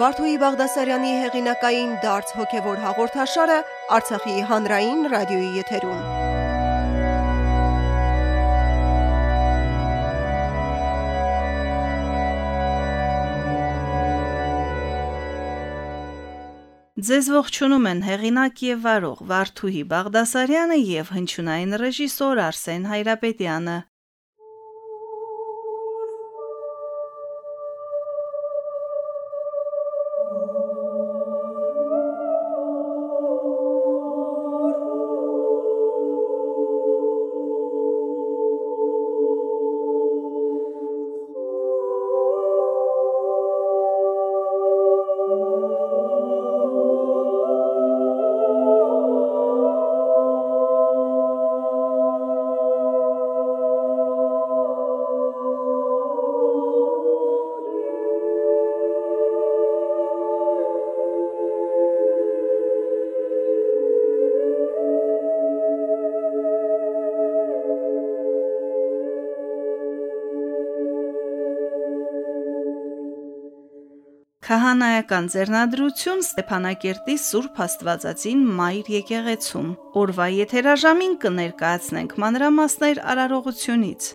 Վարդուհի Բաղդասարյանի հեղինակային դարձ հոգևոր հաղորդաշարը Արցախի հանրային ռադիոյի եթերում։ Ձեզ ողջունում են հեղինակ եւ վարող Վարդուհի Բաղդասարյանը եւ հնչյունային ռեժիսոր Արսեն Հայրապետյանը։ Քահանայական ձեռնադրություն Ստեփանակերտի Սուրբ Աստվածածին Մայր եկեղեցում։ Օրվա եթերաժամին կներկայացնենք մանրամասներ արարողությունից։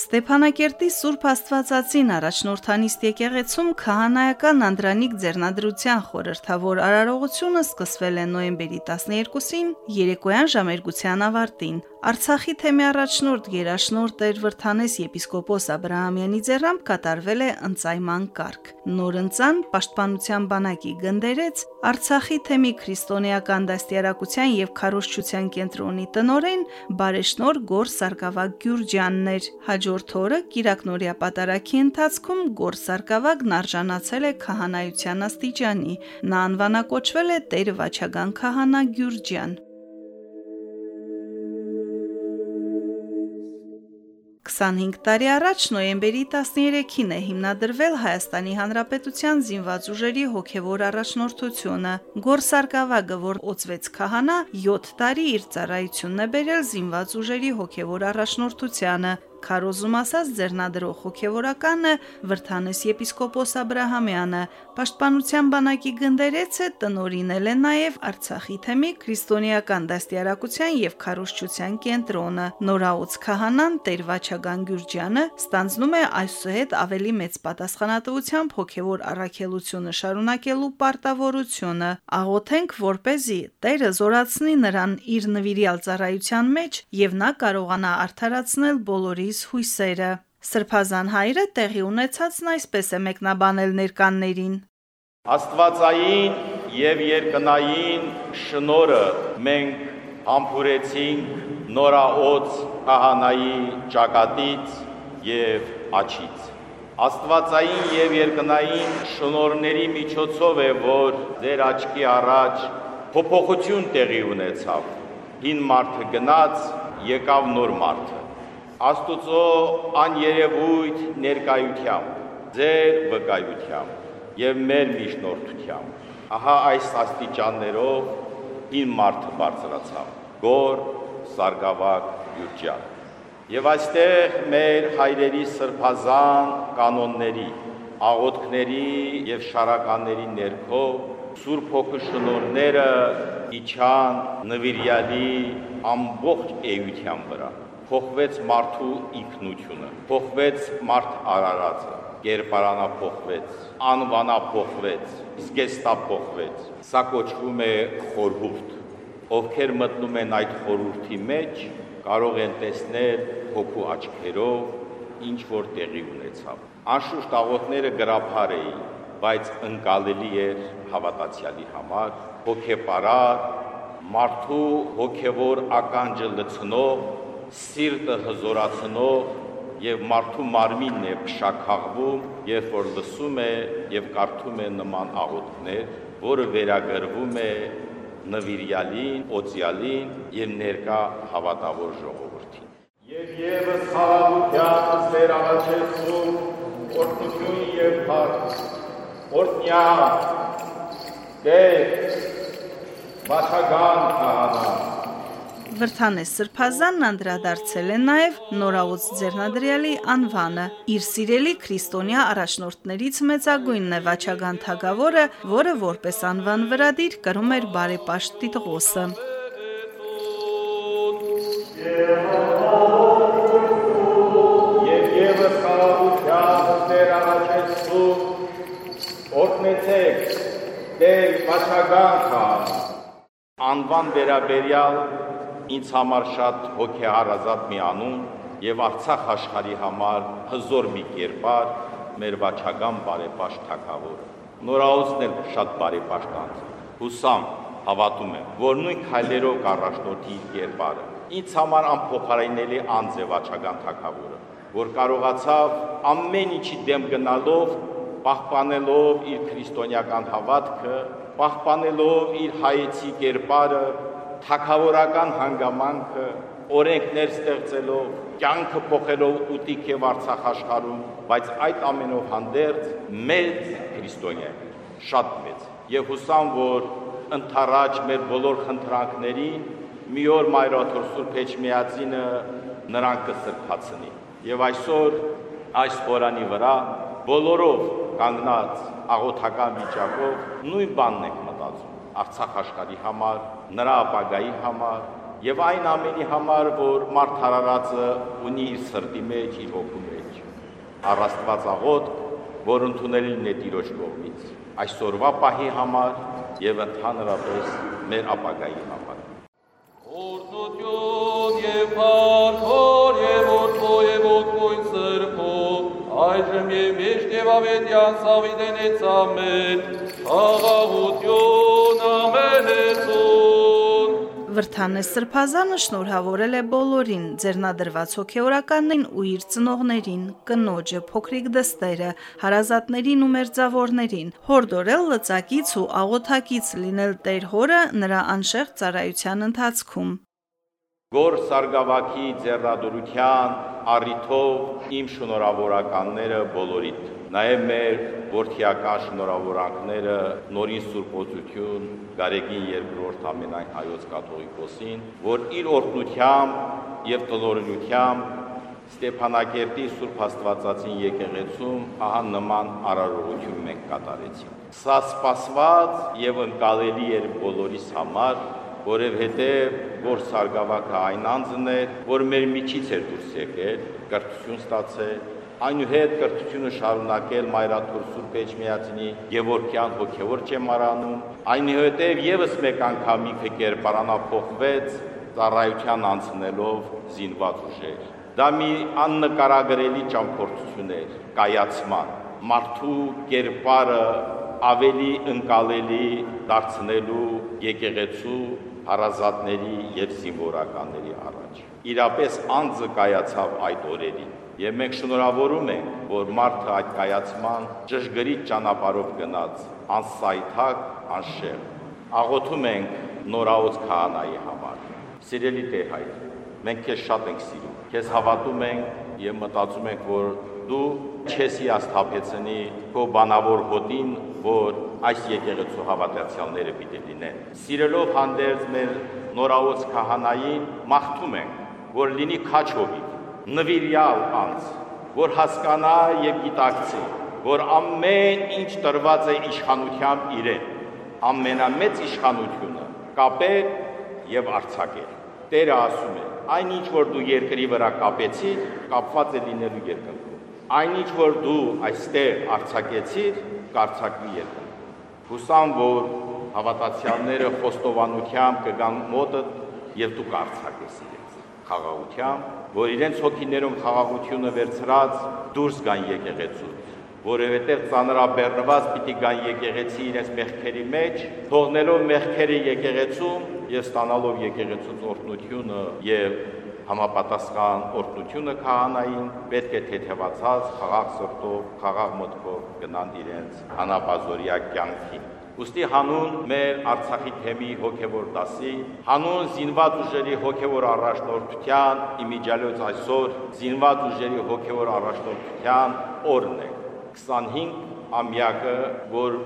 Ստեփանակերտի Սուրբ Աստվածածին առաջնորդանիստ եկեղեցում քահանայական Անդրանիկ ձեռնադրության խորհրդավոր արարողությունը սկսվել է նոյեմբերի 12-ին երեկոյան ժամերգության ավարտին։ Արցախի թեմի առաջնորդ Գերաշնորհ Տեր Վրթանես եպիսկոպոս Աբ รา համյանի ձեռամբ կատարվել է ընծայման կարգ։ Նոր ընծան Պաշտպանության բանակի գնդերեց Արցախի թեմի քրիստոնեական դաստիարակության եւ քարոշչության կենտրոնի տնորեն Բարեշնոր Գոր Սարգսակ Գյուրջյանն էր։ Հաջորդ օրը Կիրակնորիա պատարակի ընթացքում Գոր Սարգսակն արժանացել է քահանայության աստիճանի։ Նա անվանակոչվել է Տեր Վաչագան քահանա Գյուրջյան։ 25 տարի առաջ նոյեմբերի 13-ին է հիմնադրվել Հայաստանի Հանրապետության զինված ուժերի հոգևոր առաջնորդությունը։ Գորսարկավագը, որ օծվեց քահանա, 7 տարի իր ծառայությունն է բերել զինված ուժերի հոգևոր առաջնորդությանը, Քարոզում ասած ձեռնադրող հոգևորականը Վրթանես եպիսկոպոս Աբ รา համյանը Պաշտպանության բանակի գնդերեցը տնորինել է նաև Արցախի թեմի քրիստոնեական դաստիարակության եւ քարոշչության կենտրոնը։ Նորաուց քահանան Տեր Վաչագան Գյուրջյանը ստանձնում է այսուհետ ավելի մեծ պատասխանատվությամբ հոգևոր առաքելությունը շարունակելու պարտավորությունը։ Աղոթենք, որ เป զի Տերը զորացնի նրան իր նվիրյալ ծառայության մեջ եւ նա կարողանա արդարացնել բոլորի Հորիս հույսերը։ Սրբազան հայրը տեղի ունեցածն այսպես է մեկնաբանել ներկաններին. Աստվածային եւ երկնային շնորը մենք համբուրեցինք նորաոց քահանայի ճակատից եւ աչից։ Աստվածային եւ երկնային շնորների միջոցով է, որ ձեր աչքի առաջ փոփոխություն տեղի ունեցավ։ Հին մարդը գնաց, եկավ նոր մարդը։ Աստուծո աներևույթ ներկայությամբ, ձեր վկայությամբ եւ մեր միջնորդությամբ։ Ահա այս աստիճաններով ին մարդը բարձրացավ։ Գոր Սարգսակ Յուրջյան։ Եվ այստեղ մեր հայրերի սրբազան կանոնների, աղոթքների եւ շարականների ներքո Սուրբ Հոգու շնորհները իջան նվիրյալի ամբողջ էության վրա փոխվեց մարդու ինքնությունը, փոխվեց մարդ արարածը, կերպարանա փոխվեց, անվանա փոխվեց, զգեստա փոխվեց։ Սա կոչվում է խորհուրդ։ Ովքեր մտնում են այդ խորհրդի մեջ, կարող են տեսնել հոգու աչքերով ինչ որ տեղի ունեցավ։ Անշուշտ աղոթները գրափար էին, բայց ընկալելի էր հավատացյալի համար, հոգեպարար, մարդու հոգևոր ականջը լցնող սիրտը հզորացնող եւ մարդու մարմինն է փշակաղվում, երբ որ լսում է եւ կարդում է նման աղոթքներ, որը վերագրվում է նվիրյալին, օծյալին եւ ներկա հավատավոր ժողովրդին։ Եվ եւս հավատության ձեր առաջեցում օրհնություն եւ փառք։ Օրհնյա Տեր Վաչագան քահանա Վրթանես Սրբազանն անդրադարձել է նաև նորաուց ձեռնադրյալի անվանը։ Իր սիրելի քրիստոնյա առաջնորդներից մեծագույնն է Վաչագան Թագավորը, որը որպես անվան վրադիր կրում էր բարեպաշտ տիտղոսը։ Եվ եւս խաղաղության Տեր առաջեցում օրհնեցեք Տեր Վաչագան խաղ անվան վերաբերյալ ինձ համար շատ հոգեհարազատ մի անուն եւ Արցախ աշխարհի համար հզոր մի կերպար մեր Վաչագան բարեպաշտ թակավորը։ Նորաուծն էլ շատ բարեպաշտ անձ։ Հուսամ հավատում եմ, որ նույն քայլերով կառաջնորդի իր կերպարը։ Ինձ համար անփոխարինելի անձ է Վաչագան թակավորը, որ կարողացավ ամեն ինչի դեմ գնալով, պահպանելով իր քրիստոնեական հավատքը, պահպանելով իր հայեցի կերպարը, թակավորական հանգամանքը, օրենքներ ստեղծելով, կյանքը փոխելով ուտիք եւ Արցախ աշխարհում, բայց այդ ամենով հանդերձ մեծ քրիստոնյա, շատ մեծ։ Եվ հուսամ, որ ընթառաջ մեր բոլոր խնդրանքներին մի օր Մայրաթոր Սուրբ Էջմիածինը նրան կսրբացնի։ Եվ այսօր այս խորանի վրա բոլորով կանգնած աղոթական վիճակով նույն բանն ենք Արցախ աշխարհի համար, նրա ապագայի համար եւ այն ամենի համար, որ մարդ հարարածը ունի իր սրտի մեջ, իր ոգու մեջ։ Առաստված աղոտ, որ ընդունելին է Տիրոջ կողմից այսօրվա պահի համար եւ ընդհանրապես մեր ապագայի համար։ Օրնություն եւ փառքոր այժմ եւ միշտ եւ ավետյան սավիդենեց ամեն աղաղություն ամենեցուն Վրթանես Սրբազանը շնորհավորել է բոլորին, ձեռնադրված հոգեորականներին ու իր ծնողներին, կնոջը, փոքրիկ դստերը, հարազատներին ու մերձավորներին, հորդորել լծակից ու աղոթակից լինել Տեր հորը նրա անշեղ ծառայության ընթացքում։ Գոր Սարգսակի ձեռնադրության առիթով իմ շնորհավորականները բոլորիդ։ Նաև մեր ворթիական շնորհավորանքները նորին Սուրբոծություն Գարեգին երկրորդ ամենայն հայոց կաթողիկոսին, որ իր օրդությամբ եւ տնօրինությամբ Ստեփանակերտի Սուրբ Աստվածածին եկեղեցում ահա նման արարողություն մենք կատարեցինք։ Սա սпасված եւ ընկալելի էր բոլորիս համար որովհետև որ Սարգսակը այն անձն էր, որ մեր միջից էր դուրս եկել, կրթություն ստացել, այնուհետ կրթությունը շարունակել Մայրաթոր Սուրբ Էջմիածնի Գևորգյան հոգևոր ճեմարանում, այնուհետև եւս մեկ անգամ ինքը կերպարանափոխվեց ծառայության անցնելով զինված ուժեր։ Դա մի աննկարագրելի ճամփորդություն էր կայացման, մարդու կերպարը ավելի ընկալելի դարձնելու եկեղեցու հարազատների եւ զինվորականների առաջ։ Իրապես անձը կայացավ այդ օրերին եւ մենք շնորհավորում ենք, որ մարդը այդ կայացման ճշգրիտ ճանապարհով գնաց, անսայթակ, անշեղ։ Աղոթում ենք նորաոց քահանայի համար։ Սիրելի Տեր հայր, մենք քեզ շատ ենք սիրում։ Քեզ հավատում ենք եւ մտածում ենք, որ դու չես հիասթափեցնի քո բանավոր հոտին, որ այս եկեղեցու հավատացյալները պիտի լինեն։ Սիրելով հանդերձ մեր նորաոց քահանային մաղթում ենք, որ լինի քաչովի, նվիրյալ անձ, որ հասկանա եւ գիտակցի, որ ամեն ինչ տրված է իշխանությամբ իրեն, ամենամեծ իշխանությունը կապել եւ արցակել։ Տերը ասում է. այնինչ որ դու երկրի վրա կապեցիր, կապված է լինելու երկնքում այնինչ որ դու այստեղ արցակեցիր, կարցակվի երկրում։ Հուսամ, որ հավատացյալները խոստովանությամբ կգան մոտդ եւ դու կարցակես իրենց խաղաղությամբ, որ իրենց հոգիներում խաղաղությունը վերցրած դուրս գան եկեղեցուց, որովհետև ծանրաբեռնված պիտի գան եկեղեցի իրենց մեղքերի մեջ, թողնելով մեղքերը եկեղեցում եւ ստանալով եկեղեցուց օրհնությունը եւ համապատասխան օրդությունը քահանային պետք է թեթևացած խաղաղ սրտով, խաղաղ մտքով գնան իրենց անապազորյա կյանքին։ Ոստի հանուն մեր Արցախի թեմի հոգևոր դասի, հանուն զինված ուժերի հոգևոր առաջնորդության իմիջալոց այսօր զինված ուժերի հոգևոր առաջնորդության օրն է 25 ամյակը, որ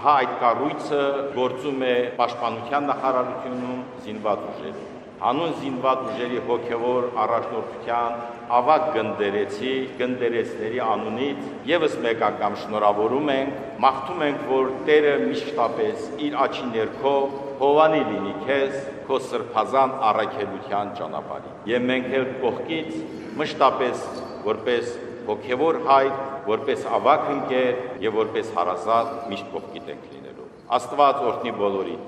ահա այդ կառույցը գործում է պաշտպանության նախարարությունում զինված ուժերի հանուն զինված ուժերի հոգևոր առաջնորդության ավակ գնդերեցի, գնդերեցների անունից եւս մեկ անգամ շնորհավորում ենք, մաղթում ենք, որ Տերը միշտապես իր աչի ներքո հովանի լինի քեզ քո սրբազան առաքելության ճանապարհին։ Եվ մենք էլ կողքից մշտապես որպես հոգևոր հայր, որպես ավակ ընկեր եւ որպես հարազատ միշտ կողքիդ ենք լինելու։ Աստված օրհնի բոլորին։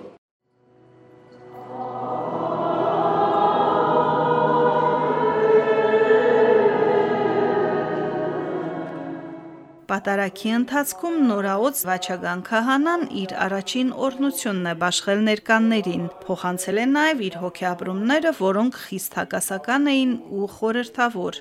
Պատարակի ընթացքում նորաոց Վաչագան քահանան իր առաջին օրնությունն է բաշխել ներկաններին, փոխանցել է նաև իր հոգեաբրումները, որոնք խիստ հակասական էին ու խորհրդավոր։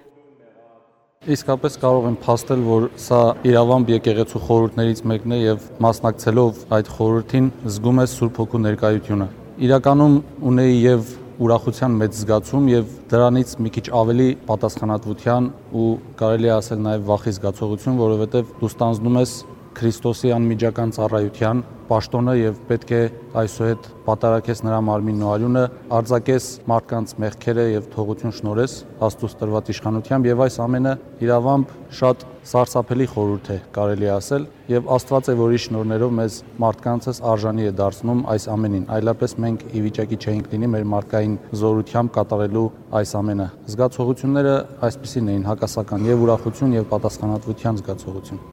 Իսկապես կարող եմ փաստել, որ սա իրավամբ եկեղեցու խորհուրդներից մեկն է եւ մասնակցելով այդ խորհրդին զգում է Սուրբ Հոգու ներկայությունը։ Իրականում ունեի եւ ուրախության մեծ զգացում եւ դրանից մի քիչ ավելի պատասխանատվության ու կարելի է ասել նաեւ վախի զգացողություն, որովհետեւ դու ստանձնում ես Քրիստոսի անմիջական ծառայության պաշտոնը եւ պետք է այսուհետ պատարակես նրա մարմինն ու արյունը, արձակես մարդկանց մեղքերը եւ թողություն շնորես Աստծո տրված իշխանությամբ եւ այս ամենը իրավամբ շատ սարսափելի խորհուրդ է, կարելի ասել, եւ Աստված է, որի շնորներով մեզ մարդկանցս արժանի է դարձնում այս ամենին։ Այլապես մենք ի վիճակի չէինք լինի մեր մարդկային զորությամբ կատարելու այս ամենը։ Զգացողությունները այսպեսին էին՝ հակասական եւ ուրախություն եւ պատասխանատվության զգացողություն։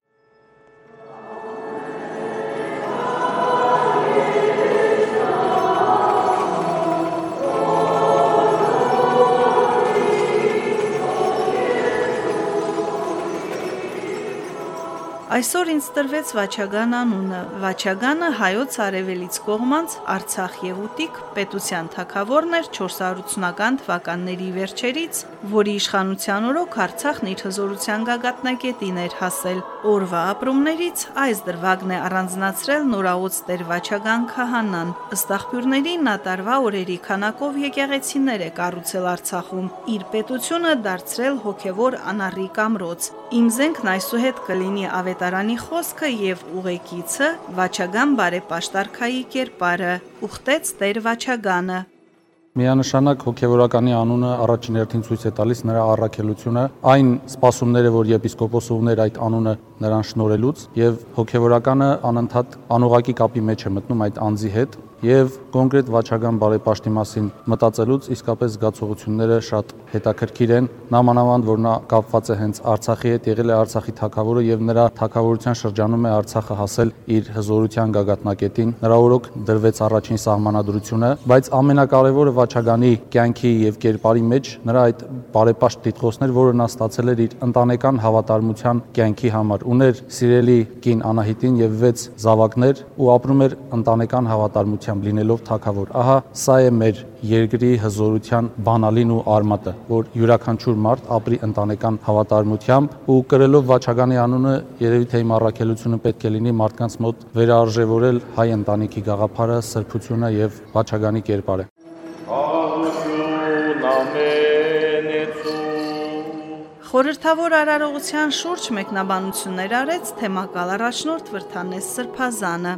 Այսօր ինձ տրվեց Վաչագան անունը։ Վաչագանը հայոց արևելից կողմանց Արցախ եւ Ուտիկ պետության թակավորն էր 480-ական թվականների վերջերից, որի իշխանության օրոք Արցախն իր հզորության գագաթնակետին էր հասել։ Օրվա ապրումներից այս դրվագն է առանձնացրել նորաոց Տեր Վաչագան քահանան։ Ըստ աղբյուրների նա տարվա օրերի քանակով եկեղեցիներ է կառուցել Արցախում, իր պետությունը դարձրել հոգևոր անառիկ ամրոց։ Իմ զենքն այսուհետ կլինի ավետ ավետարանի խոսքը եւ ուղեկիցը Վաչագան բարեպաշտարքայի կերպարը ուխտեց Տեր Վաչագանը Միանշանակ հոգևորականի անունը առաջին հերթին ցույց է տալիս նրա առաքելությունը, այն սպասումները, որ եպիսկոպոսը ուներ այդ անունը նրան շնորելուց եւ հոգևորականը անընդհատ անուղակի կապի մեջ է մտնում այդ անձի հետ եւ կոնկրետ Վաչագան բարեպաշտի մասին մտածելուց իսկապես զգացողությունները շատ հետաքրքիր են նամանավանդ որ նա կապված է հենց Արցախի հետ եղել է Արցախի թակավորը եւ նրա թակավորության շրջանում է Արցախը հասել իր հզորության գագաթնակետին նրա օրոք դրվեց առաջին սահմանադրությունը բայց ամենակարևորը Վաչագանի կյանքի եւ կերպարի մեջ նրա այդ բարեպաշտ տիտղոսներ որը նա ստացել էր իր ընտանեկան հավատարմության կյանքի համար ուներ սիրելի կին Անահիտին եւ 6 զավակներ ու ապրում էր ընտանեկան հավատարմության ուղղությամբ լինելով թակավոր։ Ահա սա է մեր երկրի հզորության բանալին ու արմատը, որ յուրաքանչյուր մարդ ապրի ընտանեկան հավատարմությամբ ու կրելով Վաչագանի անունը երևի թե իմ առաքելությունը պետք է լինի մարդկանց մոտ վերարժևորել հայ ընտանիքի գաղափարը, սրբությունը եւ Վաչագանի կերպարը։ Խորհրդավոր արարողության շուրջ մեկնաբանություններ արեց թեմակալ առաջնորդ Վրթանես Սրբազանը։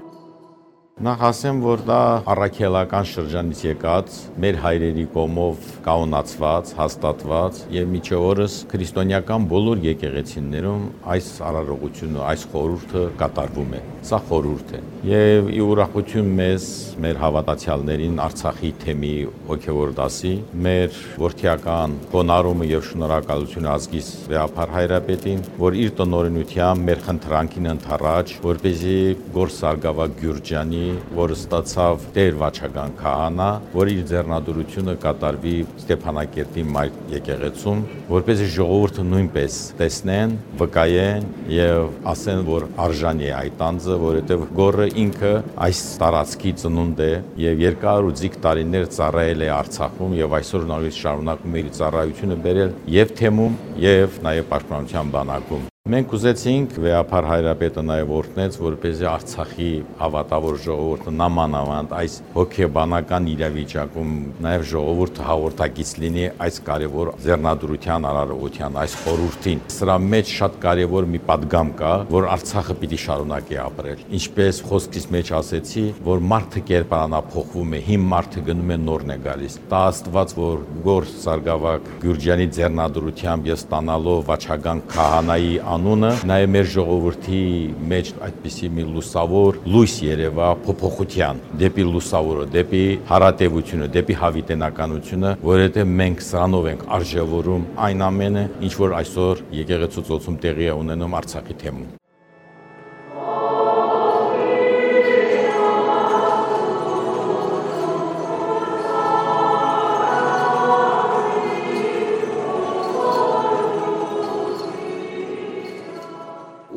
Նախ ասեմ, որ դա առաքելական շրջանից եկած, մեր հայրերի կողմով կաունացված, հաստատված եւ միջի օրս քրիստոնեական բոլոր եկեղեցիներում այս արարողությունը, այս խորհուրդը կատարվում է։ Սա խորհուրդ է։ Եվ ի ուրախություն մեզ, մեր հավատացյալներին Արցախի թեմի ոգևոր դասի, մեր ворթիական կոնարումը եւ շնորհակալությունը ազգիս վեապար հայրապետին, որ իր տնօրինությամբ մեր խնդրանքին ընթառաջ, որ เป զի Գորսարգավա Գյուրջյանի որը ստացավ Տեր Վաչագան քահանա, որ իր ձեռնադրությունը կատարվի Ստեփանակերտի մայր եկեղեցում, որպեսզի ժողովուրդը նույնպես տեսնեն, վկայեն եւ ասեն, որ արժանի է այդ անձը, որովհետեւ գորը ինքը այս տարածքի ծնունդ է եւ երկար ու ձիգ տարիներ ծառայել է Արցախում եւ այսօր նորից շարունակում է իր ծառայությունը բերել եւ թեմում եւ նաեւ պաշտպանության բանակում Մենք ուզեցինք վեապար հայրապետը նաև օրտնեց, որպեսզի Արցախի հավատավոր ժողովուրդը նամանավանդ այս հոգեբանական իրավիճակում նաև ժողովուրդը հաղորդակից լինի այս կարևոր ձեռնադրության արարողության, այս խորհրդին։ Սրա մեջ շատ կարևոր մի падգամ կա, որ Արցախը պիտի շարունակի ապրել։ Ինչպես խոսքից մեջ ասեցի, որ մարդը կերպարանափոխվում է, հին մարդը գնում է նորն է գալիս։ Տա Աստված, որ Գոր Սարգսակ Գյուրջյանի ձեռնադրությամբ ես ստանալով Վաչագան քահանայի անունը, նաև մեր ժողովրդի մեջ այդպիսի մի լուսավոր լույս երևա փոփոխության դեպի լուսավորը, դեպի հարատևությունը, դեպի հավիտենականությունը, որովհետև մենք սրանով ենք արժևորում այն ամենը, ինչ որ այսօր եկեղեցու ծոցում տեղի է ունենում Արցախի թեմում։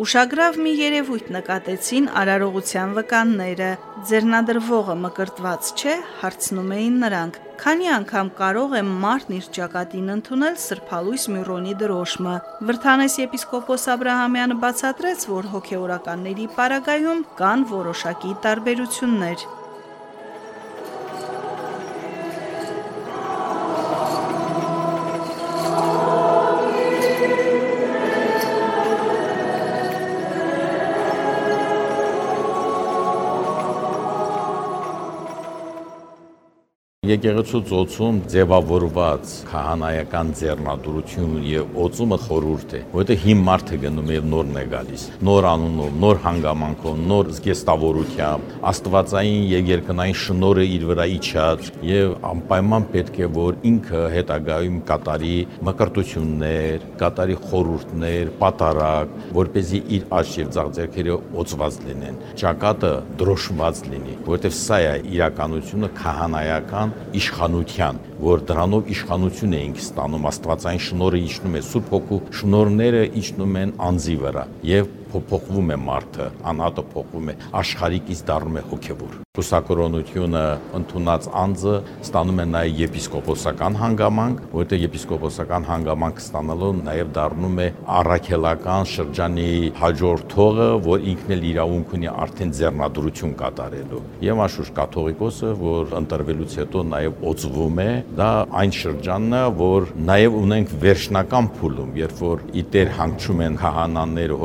Ուշագրավ մի երևույթ նկատեցին արարողության վկանները։ Ձեռնադրվողը մկրտված չէ, հարցնում էին նրանք։ Քանի անգամ կարող է մարդն իր ճակատին ընդունել Սրբալույս Միրոնի դրոշմը։ Վրթանես եպիսկոպոս Աբ รา համյանը բացատրեց, որ հոգեորականների պարագայում կան որոշակի տարբերություններ։ Եկեղեցու ծոցում ձևավորված քահանայական ձեռնադրություն եւ օծումը խորուրդ է, որովհետեւ հիմ մարդը գնում եւ նորն է գալիս։ Նոր անունով, նոր հանգամանքով, նոր զգեստավորությամբ, աստվածային եւ երկնային շնորհը իր վրա իջած եւ անպայման պետք է որ ինքը հետագայում կատարի մկրտություններ, կատարի խորուրդներ, պատարակ, որ เป զի իր աճ եւ ցաղ ձեռքերը օծված լինեն։ Ճակատը դրոշմված լինի, որովհետեւ սա է իրականությունը քահանայական իշխանության, որ դրանով իշխանություն էինք ստանում, Աստվածային շնորհը իջնում է, Սուրբ Հոգու շնորհները իջնում են անձի վրա եւ փոփոխվում է մարդը, անհատը փոխվում է, աշխարհիկից դառնում է հոգևոր։ Կուսակրոնությունը ընդունած անձը ստանում է նաև եպիսկոպոսական հանգամանք, որտեղ եպիսկոպոսական հանգամանք ստանալով նաև դառնում է առաքելական շրջանի հաջորդողը, որ ինքն էլ իրավունք ունի արդեն ձեռնադրություն կատարելու։ Եվ աշուշ կաթողիկոսը, որ ընտրվելուց հետո նաև օծվում է, դա այն շրջանն է, որ նաև ունենք վերջնական փուլում, երբ որ իտեր հանգչում են քահանաները,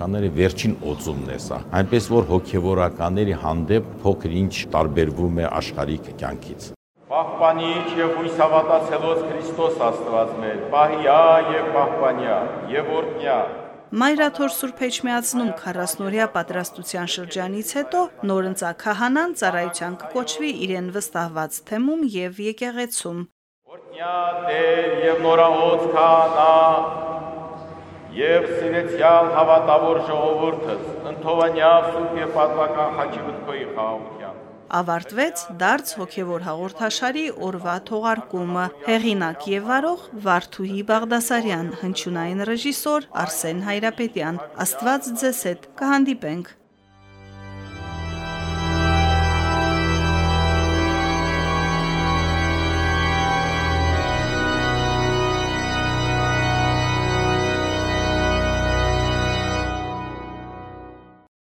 հոգևորականները, վերջին օծումն է սա։ Այնպես որ հոգևորականների հանդեպ փոքր ինչ տարբերվում է աշխարհիկ կյանքից։ Պահպանիչ եւ հույս հավատացելոց Քրիստոս Աստված մեր, պահիա եւ պահպանյա եւ օրտնյա Մայրաթոր Սուրբ Էջմիածնում 40-օրյա պատրաստության շրջանից հետո նորընծա քահանան ծառայության կկոչվի իրեն վստահված թեմում եւ եկեղեցում։ Օրտնյա Տեր եւ նորահոց քահանա եւ սիրեցյալ հավատավոր ժողովուրդս ընթովանյա սուրբ եւ պատվական խաչի խաղաղության ավարտվեց դարձ հոգևոր հաղորդաշարի օրվա թողարկումը հեղինակ եւ վարող Վարդուհի Բաղդասարյան հնչյունային ռեժիսոր Արսեն Հայրապետյան աստված ձեզ հետ կհանդիպենք